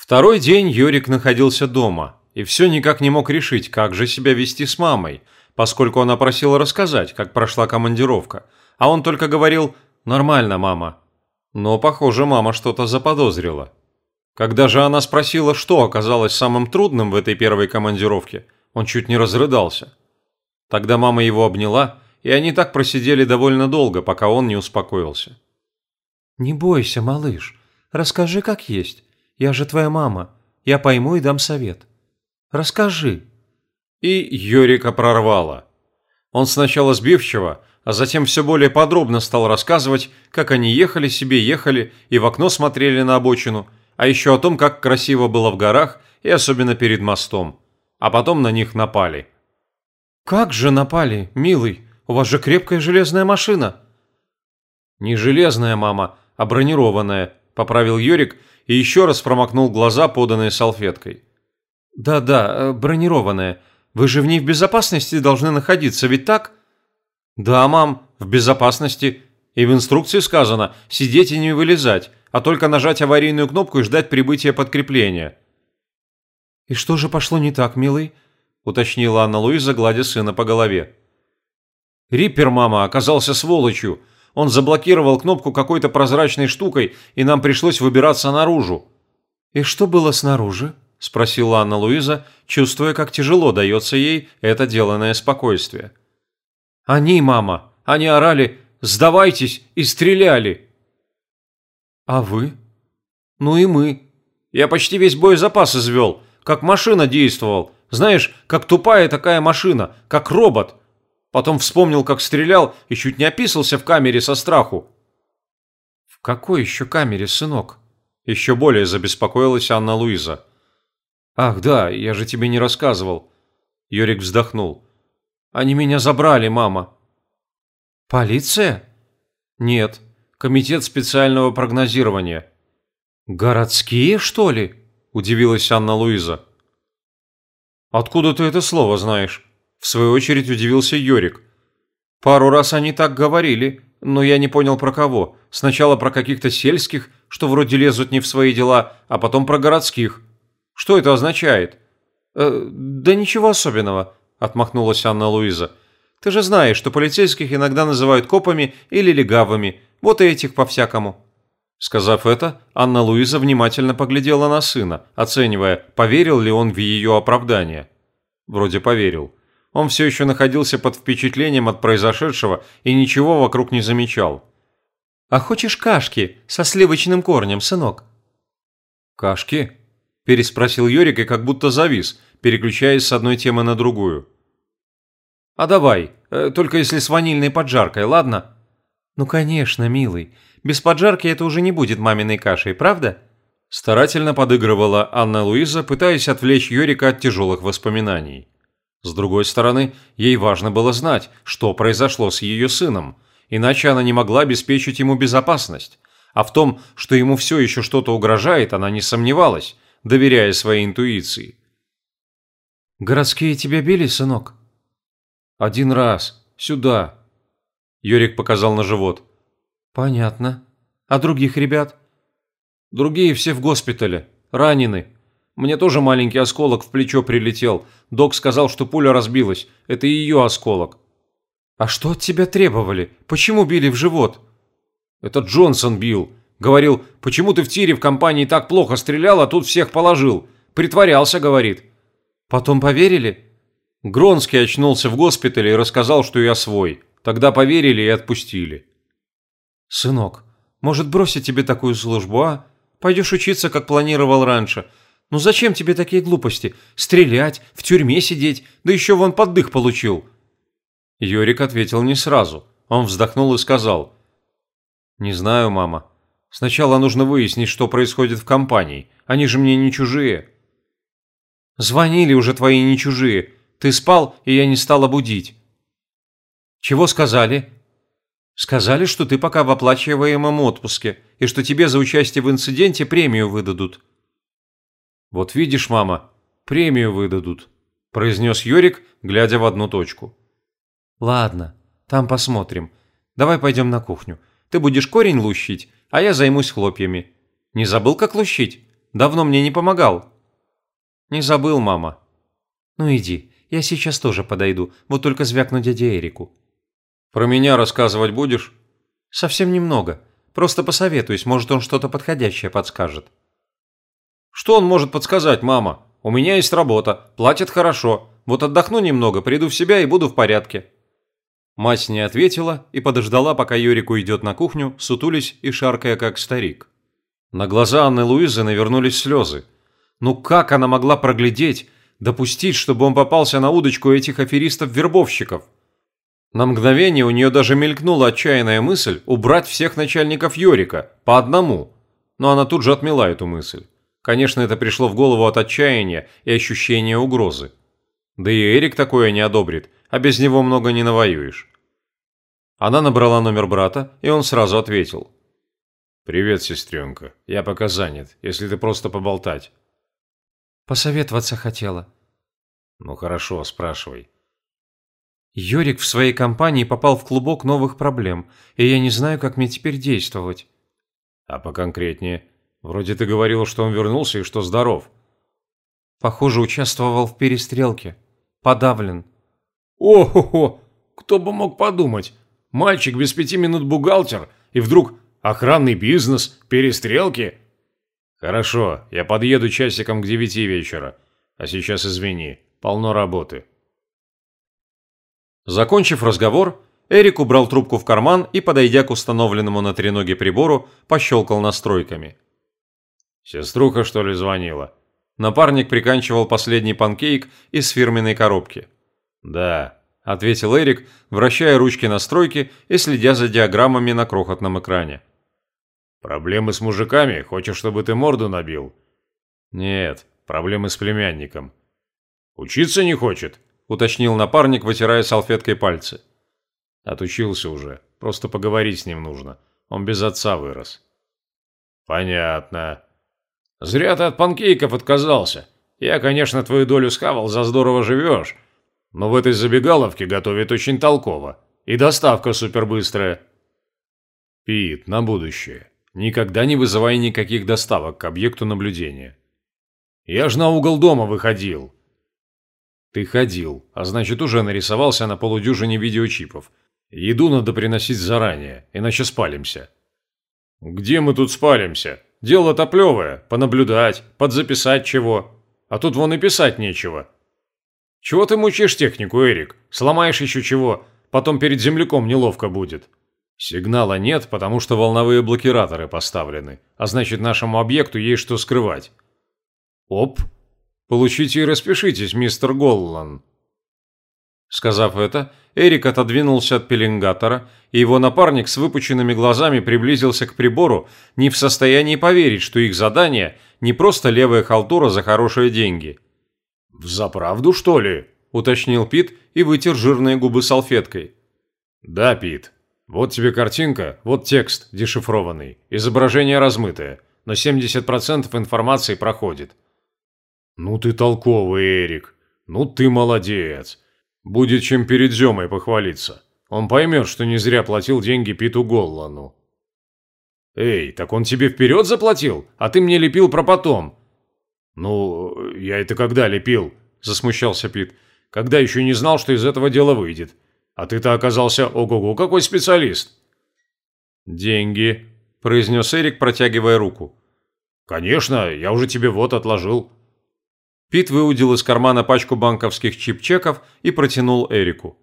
Второй день Юрик находился дома и все никак не мог решить, как же себя вести с мамой, поскольку она просила рассказать, как прошла командировка, а он только говорил «нормально, мама». Но, похоже, мама что-то заподозрила. Когда же она спросила, что оказалось самым трудным в этой первой командировке, он чуть не разрыдался. Тогда мама его обняла, и они так просидели довольно долго, пока он не успокоился. «Не бойся, малыш. Расскажи, как есть. Я же твоя мама. Я пойму и дам совет. Расскажи». И Йорика прорвало. Он сначала сбивчиво, а затем все более подробно стал рассказывать, как они ехали себе, ехали и в окно смотрели на обочину, а еще о том, как красиво было в горах и особенно перед мостом. А потом на них напали. «Как же напали, милый? У вас же крепкая железная машина». «Не железная, мама, а бронированная», – поправил Йорик и еще раз промокнул глаза, поданные салфеткой. «Да-да, э, бронированная. Вы же в ней в безопасности должны находиться, ведь так?» «Да, мам, в безопасности. И в инструкции сказано сидеть и не вылезать, а только нажать аварийную кнопку и ждать прибытия подкрепления». «И что же пошло не так, милый?» – уточнила Анна Луиза, гладя сына по голове. «Риппер, мама, оказался сволочью. Он заблокировал кнопку какой-то прозрачной штукой, и нам пришлось выбираться наружу». «И что было снаружи?» – спросила Анна Луиза, чувствуя, как тяжело дается ей это деланное спокойствие. «Они, мама, они орали «Сдавайтесь!» и стреляли». «А вы?» «Ну и мы. Я почти весь боезапас извел, как машина действовал. Знаешь, как тупая такая машина, как робот. Потом вспомнил, как стрелял и чуть не описался в камере со страху». «В какой еще камере, сынок?» Еще более забеспокоилась Анна Луиза. «Ах, да, я же тебе не рассказывал». Юрик вздохнул. «Они меня забрали, мама». «Полиция?» «Нет, комитет специального прогнозирования». «Городские, что ли?» – удивилась Анна Луиза. «Откуда ты это слово знаешь?» В свою очередь удивился Йорик. Пару раз они так говорили, но я не понял про кого. Сначала про каких-то сельских, что вроде лезут не в свои дела, а потом про городских. Что это означает? Э, да ничего особенного, отмахнулась Анна Луиза. Ты же знаешь, что полицейских иногда называют копами или легавыми. Вот и этих по-всякому. Сказав это, Анна Луиза внимательно поглядела на сына, оценивая, поверил ли он в ее оправдание. Вроде поверил. Он все еще находился под впечатлением от произошедшего и ничего вокруг не замечал. «А хочешь кашки со сливочным корнем, сынок?» «Кашки?» – переспросил Йорик и как будто завис, переключаясь с одной темы на другую. «А давай, э, только если с ванильной поджаркой, ладно?» «Ну, конечно, милый. Без поджарки это уже не будет маминой кашей, правда?» Старательно подыгрывала Анна Луиза, пытаясь отвлечь Йорика от тяжелых воспоминаний. С другой стороны, ей важно было знать, что произошло с ее сыном, иначе она не могла обеспечить ему безопасность. А в том, что ему все еще что-то угрожает, она не сомневалась, доверяя своей интуиции. «Городские тебя били, сынок?» «Один раз. Сюда». Юрик показал на живот. «Понятно. А других ребят?» «Другие все в госпитале. Ранены. Мне тоже маленький осколок в плечо прилетел. Док сказал, что пуля разбилась. Это ее осколок. А что от тебя требовали? Почему били в живот? Это Джонсон бил. Говорил, почему ты в тире в компании так плохо стрелял, а тут всех положил. Притворялся, говорит. Потом поверили? Гронский очнулся в госпитале и рассказал, что я свой. Тогда поверили и отпустили. Сынок, может бросить тебе такую службу, а? Пойдешь учиться, как планировал раньше – ну зачем тебе такие глупости? Стрелять, в тюрьме сидеть, да еще вон поддых получил». Юрик ответил не сразу. Он вздохнул и сказал. «Не знаю, мама. Сначала нужно выяснить, что происходит в компании. Они же мне не чужие». «Звонили уже твои не чужие. Ты спал, и я не стала будить». «Чего сказали?» «Сказали, что ты пока в оплачиваемом отпуске, и что тебе за участие в инциденте премию выдадут». «Вот видишь, мама, премию выдадут», – произнес Йорик, глядя в одну точку. «Ладно, там посмотрим. Давай пойдем на кухню. Ты будешь корень лущить, а я займусь хлопьями. Не забыл, как лущить?» Давно мне не помогал». «Не забыл, мама». «Ну иди, я сейчас тоже подойду, вот только звякну дяде Эрику». «Про меня рассказывать будешь?» «Совсем немного. Просто посоветуюсь, может, он что-то подходящее подскажет». «Что он может подсказать, мама? У меня есть работа, платят хорошо. Вот отдохну немного, приду в себя и буду в порядке». Мать не ответила и подождала, пока Юрик уйдет на кухню, сутулись и шаркая как старик. На глаза Анны Луизы навернулись слезы. Ну как она могла проглядеть, допустить, чтобы он попался на удочку этих аферистов-вербовщиков? На мгновение у нее даже мелькнула отчаянная мысль убрать всех начальников Йорика, по одному. Но она тут же отмела эту мысль. Конечно, это пришло в голову от отчаяния и ощущения угрозы. Да и Эрик такое не одобрит, а без него много не навоюешь. Она набрала номер брата, и он сразу ответил. «Привет, сестренка. Я пока занят, если ты просто поболтать». «Посоветоваться хотела». «Ну хорошо, спрашивай». Йорик в своей компании попал в клубок новых проблем, и я не знаю, как мне теперь действовать. А поконкретнее? Вроде ты говорил, что он вернулся и что здоров. Похоже, участвовал в перестрелке. Подавлен. О-хо-хо! Кто бы мог подумать? Мальчик без пяти минут бухгалтер, и вдруг охранный бизнес, перестрелки? Хорошо, я подъеду часиком к девяти вечера. А сейчас извини, полно работы. Закончив разговор, Эрик убрал трубку в карман и, подойдя к установленному на треноге прибору, пощелкал настройками. «Сеструха, что ли, звонила?» Напарник приканчивал последний панкейк из фирменной коробки. «Да», – ответил Эрик, вращая ручки настройки и следя за диаграммами на крохотном экране. «Проблемы с мужиками? Хочешь, чтобы ты морду набил?» «Нет, проблемы с племянником». «Учиться не хочет?» – уточнил напарник, вытирая салфеткой пальцы. «Отучился уже. Просто поговорить с ним нужно. Он без отца вырос». «Понятно. Зря ты от панкейков отказался. Я, конечно, твою долю схавал, за здорово живешь. Но в этой забегаловке готовят очень толково. И доставка супербыстрая». «Пит, на будущее. Никогда не вызывай никаких доставок к объекту наблюдения. Я ж на угол дома выходил. Ты ходил, а значит уже нарисовался на полудюжине видеочипов. Еду надо приносить заранее, иначе спалимся. Где мы тут спалимся? Дело-то плевое, понаблюдать, подзаписать чего. А тут вон и писать нечего. Чего ты мучаешь технику, Эрик? Сломаешь еще чего, потом перед земляком неловко будет. Сигнала нет, потому что волновые блокираторы поставлены, а значит нашему объекту есть что скрывать. Оп. Получите и распишитесь, мистер Голлан. Сказав это, Эрик отодвинулся от пеленгатора, и его напарник с выпученными глазами приблизился к прибору, не в состоянии поверить, что их задание не просто левая халтура за хорошие деньги. «Взаправду, что ли?» – уточнил Пит и вытер жирные губы салфеткой. «Да, Пит», вот тебе картинка, вот текст дешифрованный, изображение размытое, но 70% информации проходит. Ну ты толковый, Эрик. Ну ты молодец. Будет чем перед Зёмой похвалиться. Он поймет, что не зря платил деньги Питу Голлану. Эй, так он тебе вперед заплатил, а ты мне лепил про потом. Ну, я это когда лепил? Засмущался Пит. Когда еще не знал, что из этого дела выйдет. А ты-то оказался ого-го какой специалист. Деньги, произнес Эрик, протягивая руку. Конечно, я уже тебе вот отложил. Пит выудил из кармана пачку банковских чип-чеков и протянул Эрику.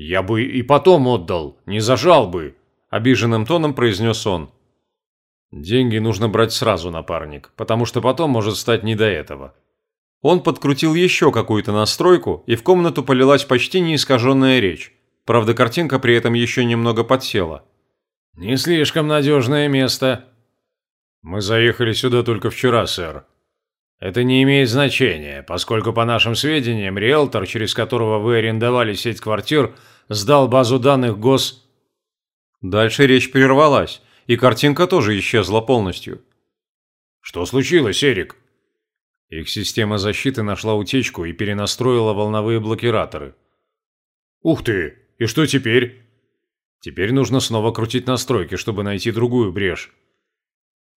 «Я бы и потом отдал, не зажал бы», – обиженным тоном произнес он. «Деньги нужно брать сразу, напарник, потому что потом может стать не до этого», он подкрутил еще какую-то настройку, и в комнату полилась почти неискаженная речь. Правда, картинка при этом еще немного подсела. «Не слишком надежное место». «Мы заехали сюда только вчера, сэр». «Это не имеет значения, поскольку, по нашим сведениям, риэлтор, через которого вы арендовали сеть квартир, сдал базу данных ГОС...» Дальше речь прервалась, и картинка тоже исчезла полностью. «Что случилось, Эрик?» Их система защиты нашла утечку и перенастроила волновые блокираторы. «Ух ты! И что теперь?» «Теперь нужно снова крутить настройки, чтобы найти другую брешь».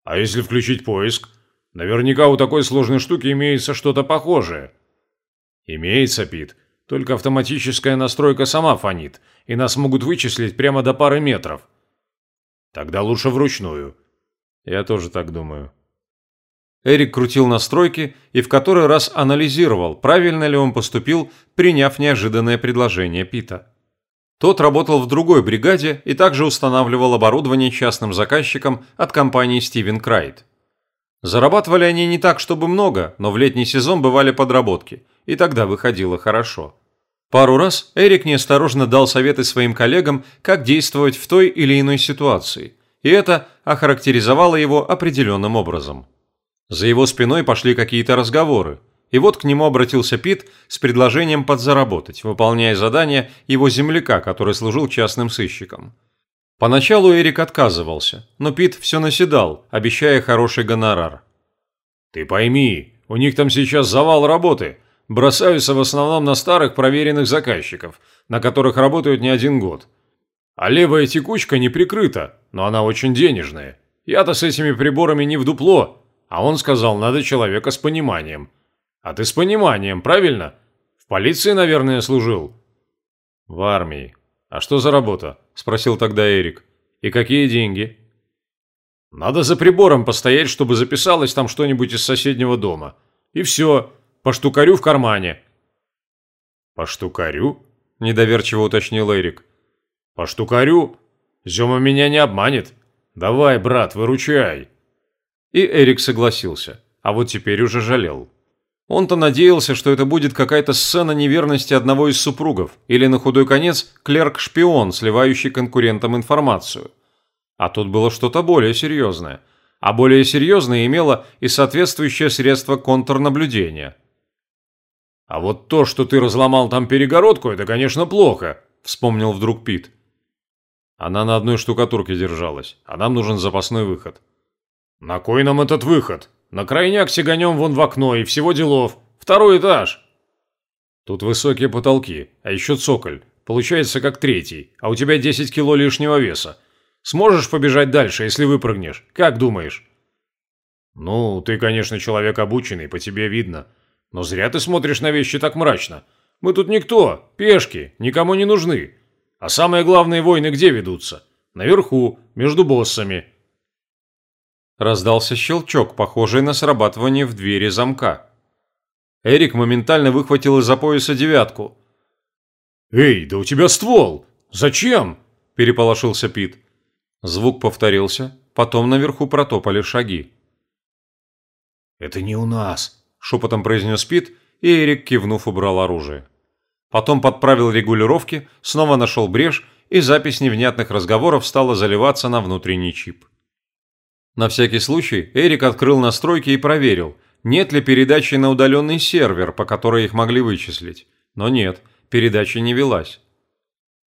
«А если включить поиск?» Наверняка у такой сложной штуки имеется что-то похожее». «Имеется, Пит. Только автоматическая настройка сама фонит, и нас могут вычислить прямо до пары метров». «Тогда лучше вручную». «Я тоже так думаю». Эрик крутил настройки и в который раз анализировал, правильно ли он поступил, приняв неожиданное предложение Пита. Тот работал в другой бригаде и также устанавливал оборудование частным заказчикам от компании Стивен Крайт. Зарабатывали они не так, чтобы много, но в летний сезон бывали подработки, и тогда выходило хорошо. Пару раз Эрик неосторожно дал советы своим коллегам, как действовать в той или иной ситуации, и это охарактеризовало его определенным образом. За его спиной пошли какие-то разговоры, и вот к нему обратился Пит с предложением подзаработать, выполняя задание его земляка, который служил частным сыщиком. Поначалу Эрик отказывался, но Пит все наседал, обещая хороший гонорар. «Ты пойми, у них там сейчас завал работы. Бросаются в основном на старых проверенных заказчиков, на которых работают не один год. А левая текучка не прикрыта, но она очень денежная. Я-то с этими приборами не в дупло, а он сказал, надо человека с пониманием. А ты с пониманием, правильно? В полиции, наверное, служил?» «В армии. А что за работа?» – спросил тогда Эрик. «И какие деньги?» «Надо за прибором постоять, чтобы записалось там что-нибудь из соседнего дома. И все. По штукарю в кармане». «По штукарю?» – недоверчиво уточнил Эрик. «По штукарю? Зема меня не обманет. Давай, брат, выручай». И Эрик согласился, а вот теперь уже жалел. Он-то надеялся, что это будет какая-то сцена неверности одного из супругов или, на худой конец, клерк-шпион, сливающий конкурентам информацию. А тут было что-то более серьезное. А более серьезное имело и соответствующее средство контрнаблюдения. «А вот то, что ты разломал там перегородку, это, конечно, плохо», – вспомнил вдруг Пит. Она на одной штукатурке держалась, а нам нужен запасной выход. «На кой нам этот выход? На крайняк сиганем вон в окно и всего делов. Второй этаж!» «Тут высокие потолки, а еще цоколь. Получается как третий, а у тебя 10 кило лишнего веса. Сможешь побежать дальше, если выпрыгнешь? Как думаешь?» «Ну, ты, конечно, человек обученный, по тебе видно. Но зря ты смотришь на вещи так мрачно. Мы тут никто, пешки, никому не нужны. А самые главные войны где ведутся? Наверху, между боссами. Раздался щелчок, похожий на срабатывание в двери замка. Эрик моментально выхватил из-за пояса девятку. «Эй, да у тебя ствол! Зачем?» – переполошился Пит. Звук повторился, потом наверху протопали шаги. «Это не у нас», – шепотом произнес Пит, и Эрик, кивнув, убрал оружие. Потом подправил регулировки, снова нашел брешь, и запись невнятных разговоров стала заливаться на внутренний чип. На всякий случай Эрик открыл настройки и проверил, нет ли передачи на удаленный сервер, по которой их могли вычислить. Но нет, передача не велась.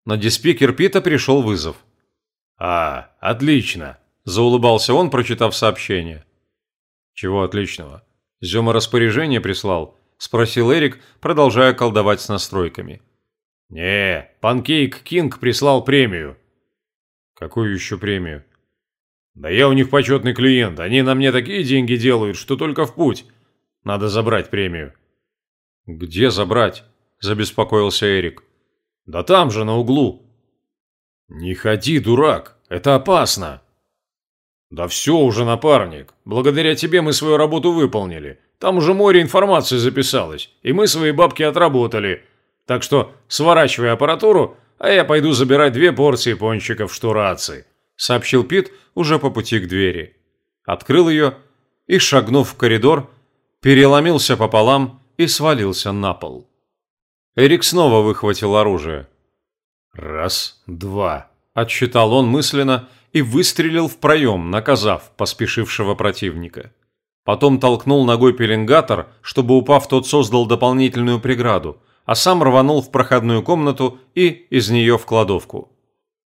На диспикер Пита пришел вызов. «А, отлично!» – заулыбался он, прочитав сообщение. «Чего отличного? Зема распоряжение прислал?» – спросил Эрик, продолжая колдовать с настройками. «Не, Панкейк Кинг прислал премию». «Какую еще премию?» Да я у них почетный клиент, они на мне такие деньги делают, что только в путь. Надо забрать премию». «Где забрать?» – забеспокоился Эрик. «Да там же, на углу». «Не ходи, дурак, это опасно». «Да все уже, напарник. Благодаря тебе мы свою работу выполнили. Там уже море информации записалось, и мы свои бабки отработали. Так что сворачивай аппаратуру, а я пойду забирать две порции пончиков штурации». – сообщил Пит уже по пути к двери. Открыл ее и, шагнув в коридор, переломился пополам и свалился на пол. Эрик снова выхватил оружие. «Раз, два», – отсчитал он мысленно и выстрелил в проем, наказав поспешившего противника. Потом толкнул ногой пеленгатор, чтобы, упав, тот создал дополнительную преграду, а сам рванул в проходную комнату и из нее в кладовку.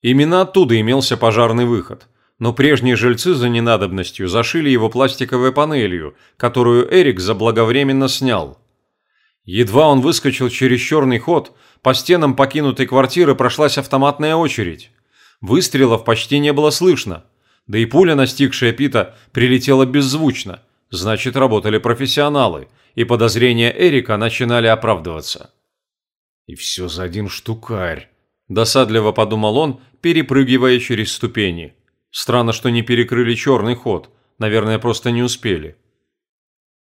Именно оттуда имелся пожарный выход, но прежние жильцы за ненадобностью зашили его пластиковой панелью, которую Эрик заблаговременно снял. Едва он выскочил через черный ход, по стенам покинутой квартиры прошлась автоматная очередь. Выстрелов почти не было слышно, да и пуля, настигшая Пита, прилетела беззвучно, Значит, работали профессионалы, и подозрения Эрика начинали оправдываться. «И все за один штукарь», – досадливо подумал он, перепрыгивая через ступени. Странно, что не перекрыли черный ход, наверное, просто не успели.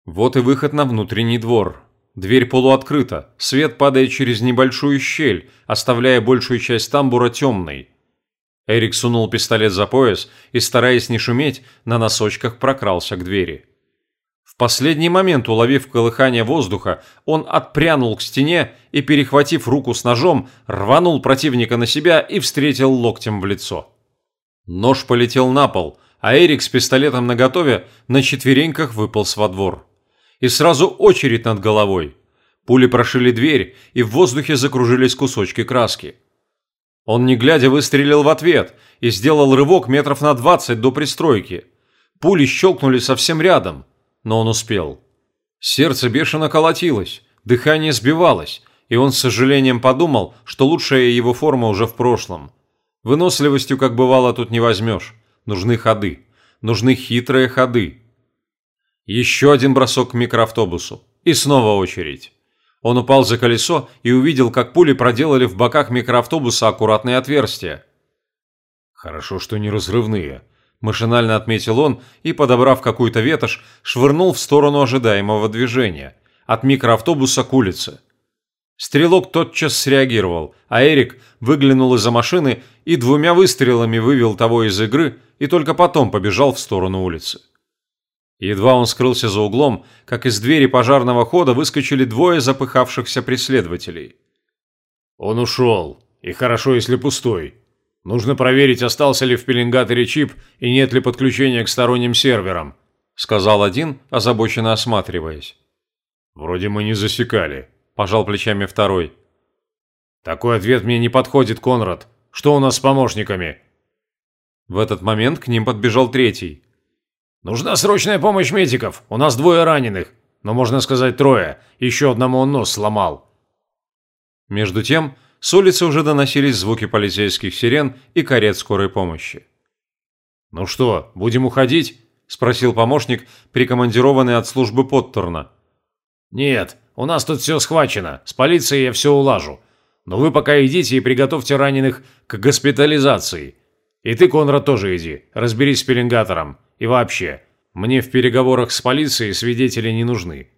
Вот и выход на внутренний двор. Дверь полуоткрыта, свет падает через небольшую щель, оставляя большую часть тамбура темной. Эрик сунул пистолет за пояс и, стараясь не шуметь, на носочках прокрался к двери. В последний момент, уловив колыхание воздуха, он отпрянул к стене и, перехватив руку с ножом, рванул противника на себя и встретил локтем в лицо. Нож полетел на пол, а Эрик с пистолетом наготове на четвереньках выполз во двор. И сразу очередь над головой. Пули прошили дверь, и в воздухе закружились кусочки краски. Он, не глядя, выстрелил в ответ и сделал рывок метров на двадцать до пристройки. Пули щелкнули совсем рядом, но он успел. Сердце бешено колотилось, дыхание сбивалось, и он с сожалением подумал, что лучшая его форма уже в прошлом. Выносливостью, как бывало, тут не возьмешь. Нужны ходы. Нужны хитрые ходы. Еще один бросок к микроавтобусу. И снова очередь. Он упал за колесо и увидел, как пули проделали в боках микроавтобуса аккуратные отверстия. «Хорошо, что не разрывные», – машинально отметил он и, подобрав какую-то ветошь, швырнул в сторону ожидаемого движения – от микроавтобуса к улице. Стрелок тотчас среагировал, а Эрик выглянул из-за машины и двумя выстрелами вывел того из игры и только потом побежал в сторону улицы. Едва он скрылся за углом, как из двери пожарного хода выскочили двое запыхавшихся преследователей. «Он ушел. И хорошо, если пустой. Нужно проверить, остался ли в пеленгаторе чип и нет ли подключения к сторонним серверам», сказал один, озабоченно осматриваясь. «Вроде мы не засекали», пожал плечами второй. «Такой ответ мне не подходит, Конрад. Что у нас с помощниками?» В этот момент к ним подбежал третий. «Нужна срочная помощь медиков. У нас двое раненых. Но можно сказать трое. Еще одному он нос сломал». Между тем, с улицы уже доносились звуки полицейских сирен и карет скорой помощи. «Ну что, будем уходить?» – спросил помощник, прикомандированный от службы Поттерна. «Нет, у нас тут все схвачено. С полицией я все улажу. Но вы пока идите и приготовьте раненых к госпитализации. И ты, Конрад, тоже иди. Разберись с пеленгатором. И вообще, мне в переговорах с полицией свидетели не нужны.